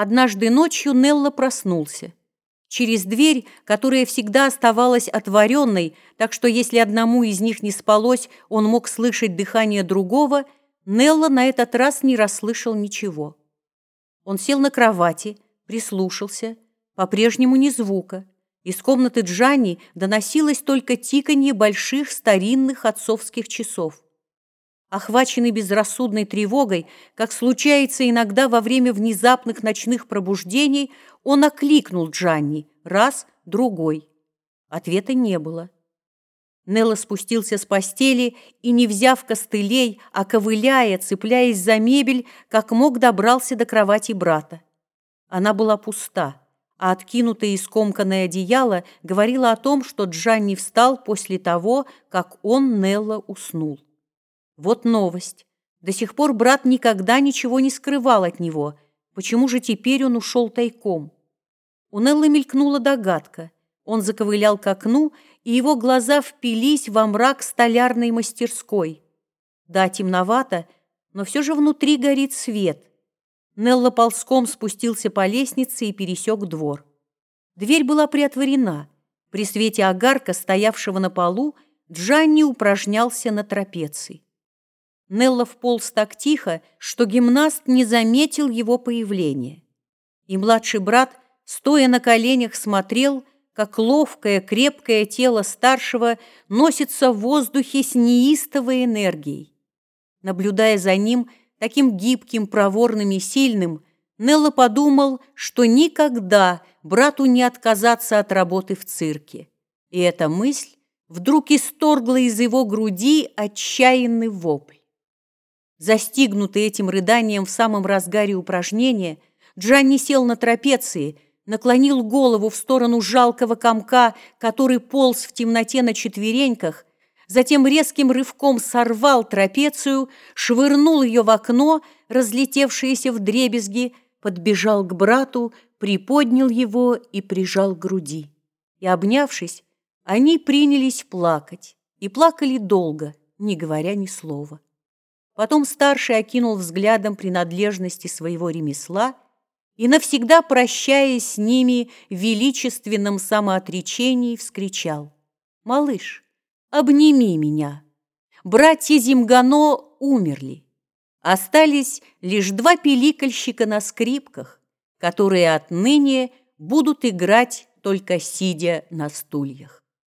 Однажды ночью Нелла проснулся. Через дверь, которая всегда оставалась отворенной, так что если одному из них не спалось, он мог слышать дыхание другого, Нелла на этот раз не расслышал ничего. Он сел на кровати, прислушался, по-прежнему ни звука. Из комнаты Джанни доносилось только тиканье больших старинных отцовских часов. Охваченный безрассудной тревогой, как случается иногда во время внезапных ночных пробуждений, он окликнул Джанни раз, другой. Ответа не было. Нелла спустился с постели и, не взяв костылей, а ковыляя, цепляясь за мебель, как мог добрался до кровати брата. Она была пуста, а откинутое и скомканное одеяло говорило о том, что Джанни встал после того, как он, Нелла, уснул. Вот новость. До сих пор брат никогда ничего не скрывал от него. Почему же теперь он ушел тайком? У Неллы мелькнула догадка. Он заковылял к окну, и его глаза впились во мрак столярной мастерской. Да, темновато, но все же внутри горит свет. Нелла ползком спустился по лестнице и пересек двор. Дверь была приотворена. При свете огарка, стоявшего на полу, Джанни упражнялся на трапеции. Нелла вполз так тихо, что гимнаст не заметил его появления. И младший брат, стоя на коленях, смотрел, как ловкое, крепкое тело старшего носится в воздухе с неистовой энергией. Наблюдая за ним, таким гибким, проворным и сильным, Нелла подумал, что никогда брату не отказаться от работы в цирке. И эта мысль вдруг исторгла из его груди отчаянный вопль. Застигнутый этим рыданием в самом разгаре упражнения, Джанни сел на трапеции, наклонил голову в сторону жалкого комка, который полз в темноте на четвереньках, затем резким рывком сорвал трапецию, швырнул ее в окно, разлетевшееся в дребезги, подбежал к брату, приподнял его и прижал к груди. И, обнявшись, они принялись плакать, и плакали долго, не говоря ни слова. Потом старший окинул взглядом принадлежности своего ремесла и, навсегда прощаясь с ними в величественном самоотречении, вскричал «Малыш, обними меня! Братья Зимгано умерли. Остались лишь два пиликальщика на скрипках, которые отныне будут играть только сидя на стульях.